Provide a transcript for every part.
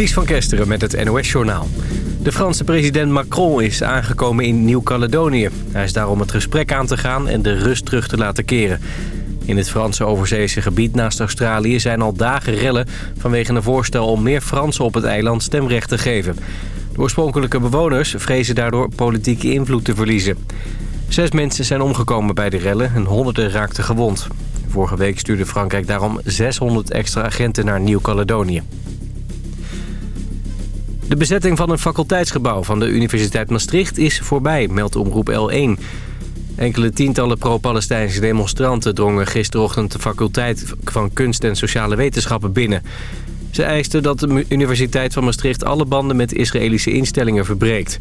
Ties van Kesteren met het NOS-journaal. De Franse president Macron is aangekomen in Nieuw-Caledonië. Hij is daar om het gesprek aan te gaan en de rust terug te laten keren. In het Franse overzeese gebied naast Australië zijn al dagen rellen... vanwege een voorstel om meer Fransen op het eiland stemrecht te geven. De oorspronkelijke bewoners vrezen daardoor politieke invloed te verliezen. Zes mensen zijn omgekomen bij de rellen en honderden raakten gewond. Vorige week stuurde Frankrijk daarom 600 extra agenten naar Nieuw-Caledonië. De bezetting van een faculteitsgebouw van de Universiteit Maastricht is voorbij, meldt omroep L1. Enkele tientallen pro-Palestijnse demonstranten drongen gisterochtend de faculteit van Kunst en Sociale Wetenschappen binnen. Ze eisten dat de Universiteit van Maastricht alle banden met Israëlische instellingen verbreekt.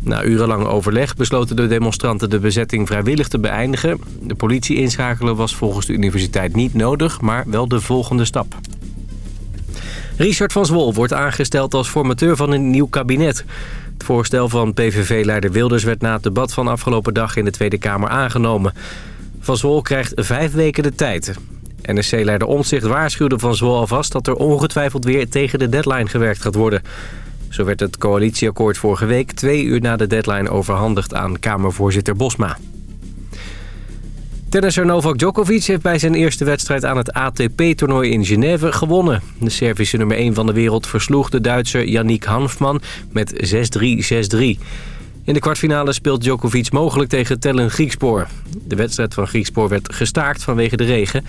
Na urenlang overleg besloten de demonstranten de bezetting vrijwillig te beëindigen. De politie inschakelen was volgens de universiteit niet nodig, maar wel de volgende stap. Richard van Zwol wordt aangesteld als formateur van een nieuw kabinet. Het voorstel van PVV-leider Wilders werd na het debat van afgelopen dag in de Tweede Kamer aangenomen. Van Zwol krijgt vijf weken de tijd. NSC-leider Omtzigt waarschuwde Van Zwol alvast dat er ongetwijfeld weer tegen de deadline gewerkt gaat worden. Zo werd het coalitieakkoord vorige week twee uur na de deadline overhandigd aan Kamervoorzitter Bosma. Tennisser Novak Djokovic heeft bij zijn eerste wedstrijd aan het ATP-toernooi in Genève gewonnen. De Servische nummer 1 van de wereld versloeg de Duitser Yannick Hanfman met 6-3, 6-3. In de kwartfinale speelt Djokovic mogelijk tegen Tellen Griekspoor. De wedstrijd van Griekspoor werd gestaakt vanwege de regen.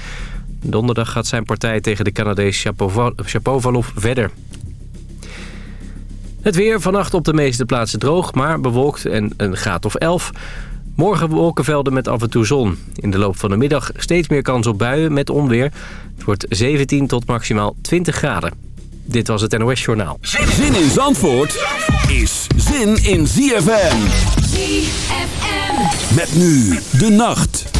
Donderdag gaat zijn partij tegen de Canadees Shapovalov verder. Het weer vannacht op de meeste plaatsen droog, maar bewolkt en een graad of 11. Morgen wolkenvelden met af en toe zon. In de loop van de middag steeds meer kans op buien met onweer. Het wordt 17 tot maximaal 20 graden. Dit was het NOS Journaal. Zin in Zandvoort is zin in ZFM. ZFM. Met nu de nacht.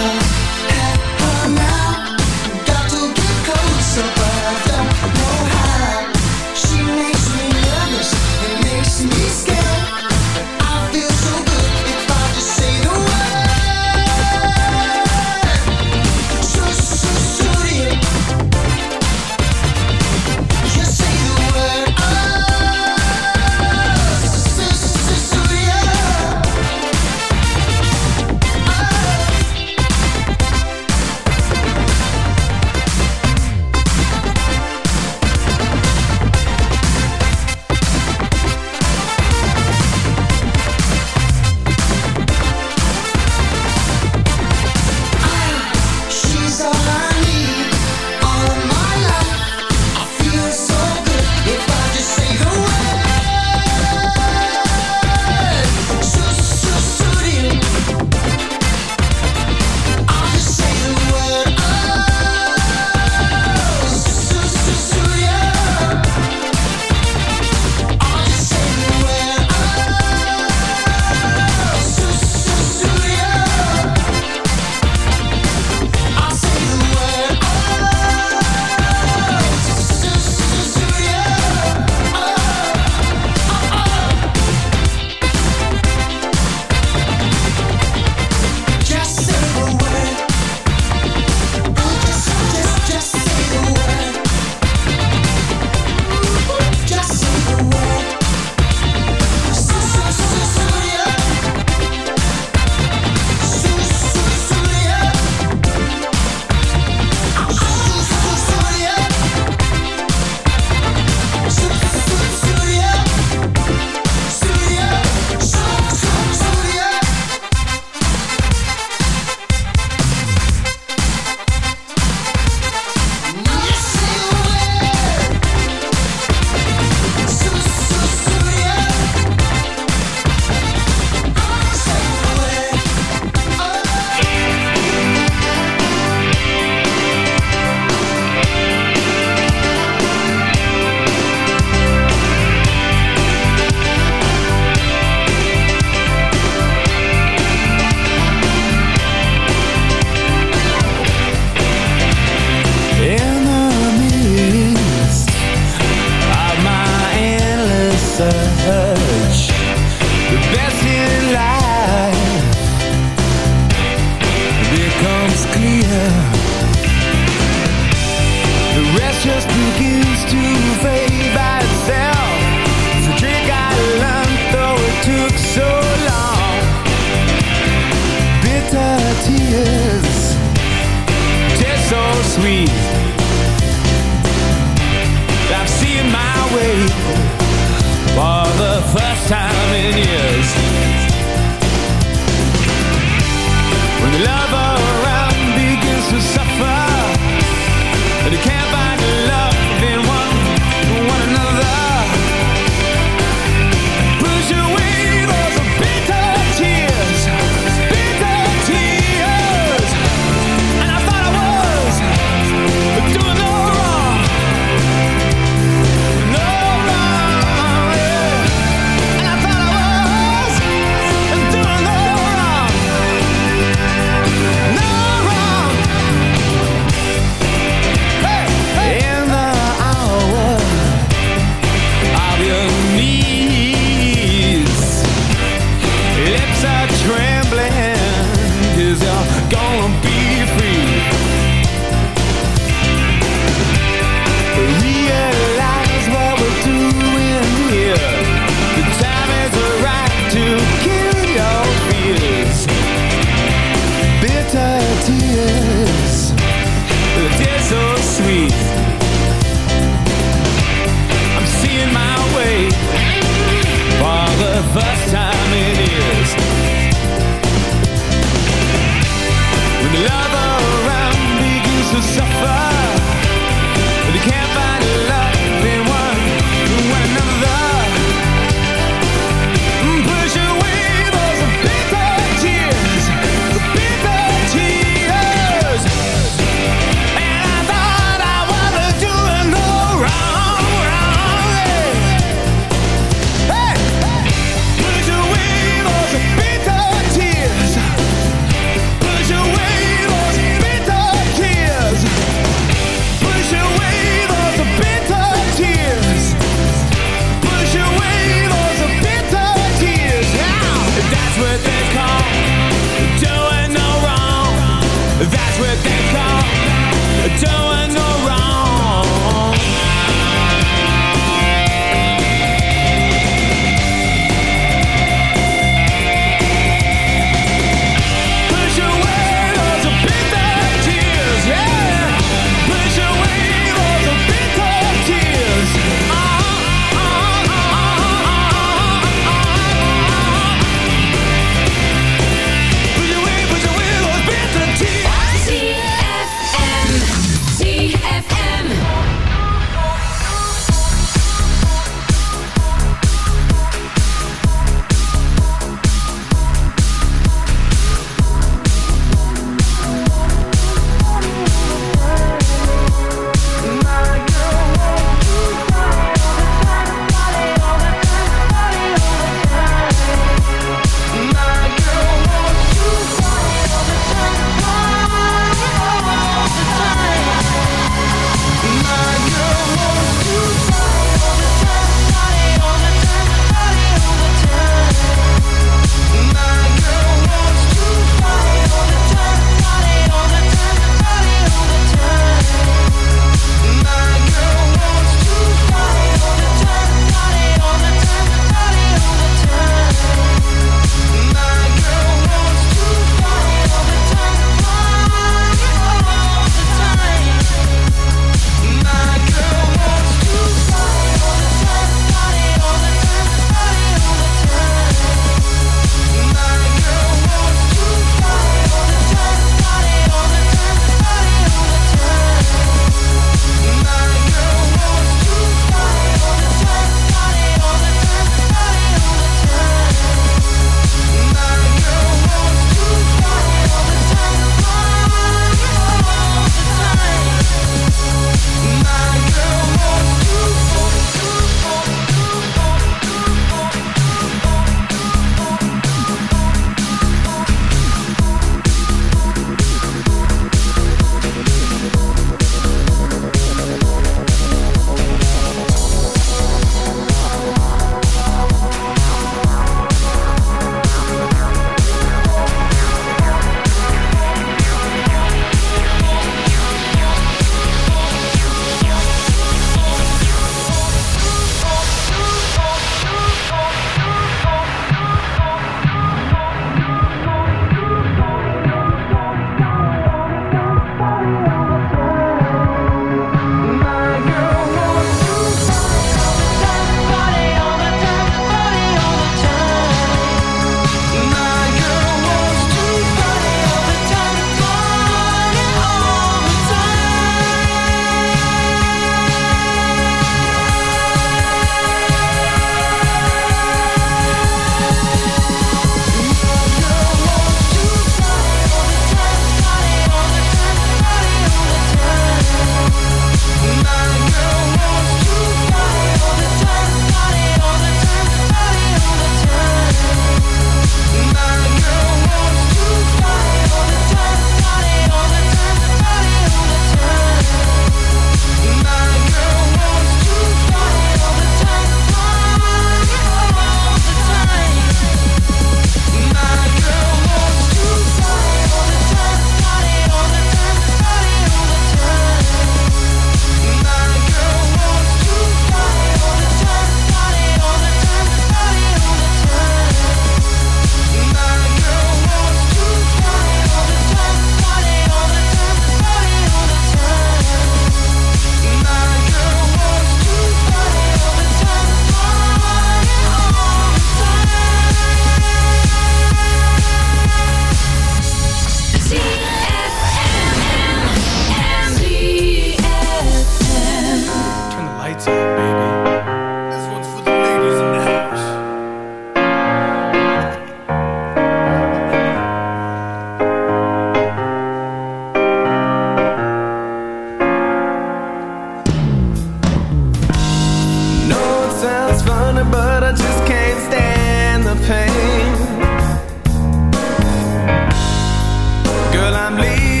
I'm leaving.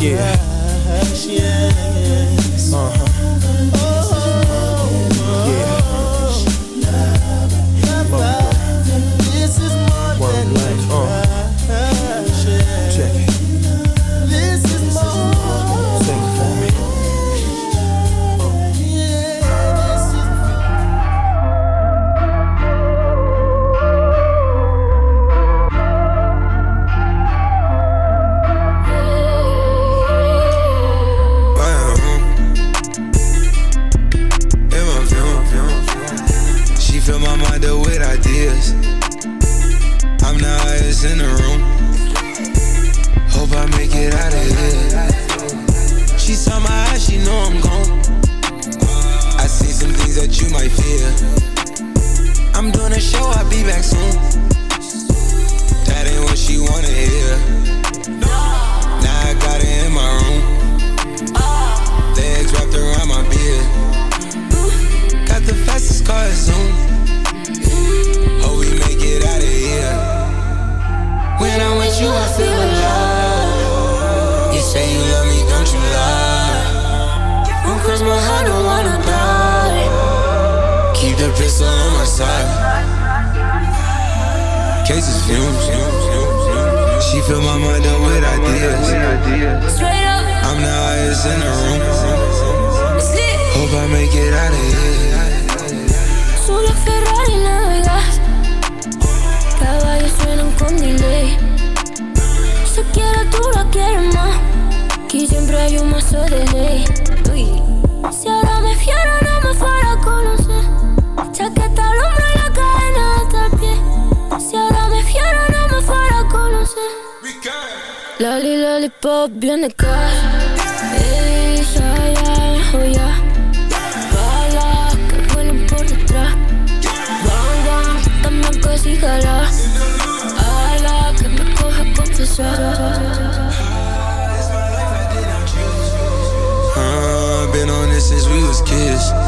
Yeah. Side. Cases fumes. She fill my mind up with ideas. Straight up, I'm the highest in the room. Hope I make it out of here. Solo Ferrari navegas. Caballos suenan con delay. Si quieres tú la quieres más. Aquí siempre hay un mazo de ley. Si ahora me fiero no me fuera a conocer. Loli lollipop viene acá. Ella oh ya. Balas que vuelan por detrás. Bang bang, tan blanco y Ala que me coja confesar. I've been on this since we was kids.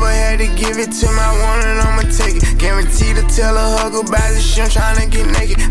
had to give it to my one and I'ma take it. Guaranteed to tell a hug about this shit, I'm tryna get naked.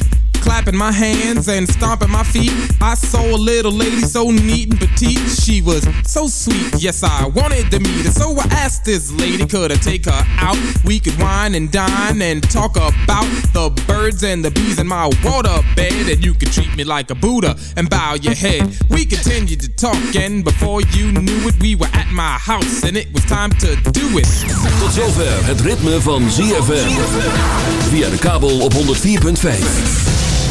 clapping my hands and stomping my feet. I saw a little lady so neat and petite. She was so sweet, yes, I wanted to meet her. So I asked this lady, could I take her out? We could wine and dine and talk about the birds and the bees in my water bed. And you could treat me like a Buddha and bow your head. We continued to talk, and before you knew it, we were at my house, and it was time to do it. Tot zover het ritme van ZFM. Via de kabel op 104.5.